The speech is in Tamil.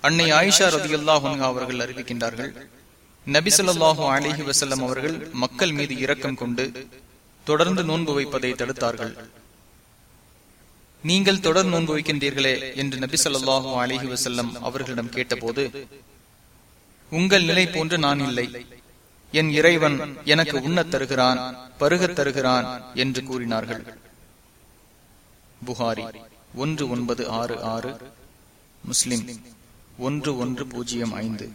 அன்னை ஆயிஷா ரதியுல்லாஹ் அவர்கள் அறிவிக்கின்றார்கள் நபிசல்லாஹு அலிஹி வசல்லம் அவர்கள் மக்கள் மீது இரக்கம் கொண்டு தொடர்ந்து நோன்பு வைப்பதை தடுத்தார்கள். நீங்கள் தொடர் நோன்பு வைக்கின்றீர்களே என்று நபி சொல்லாஹு அலிஹி வசல்லம் அவர்களிடம் கேட்டபோது உங்கள் நிலை போன்று நான் இல்லை. என் இறைவன் எனக்கு உண்ணத் தருகிறான் பருகத் தருகிறான் என்று கூறினார்கள். புகாரி. ஒன்று ஒன்பது ஆறு ஆறு முஸ்லிம் ஒன்று ஒன்று பூஜ்ஜியம் ஐந்து.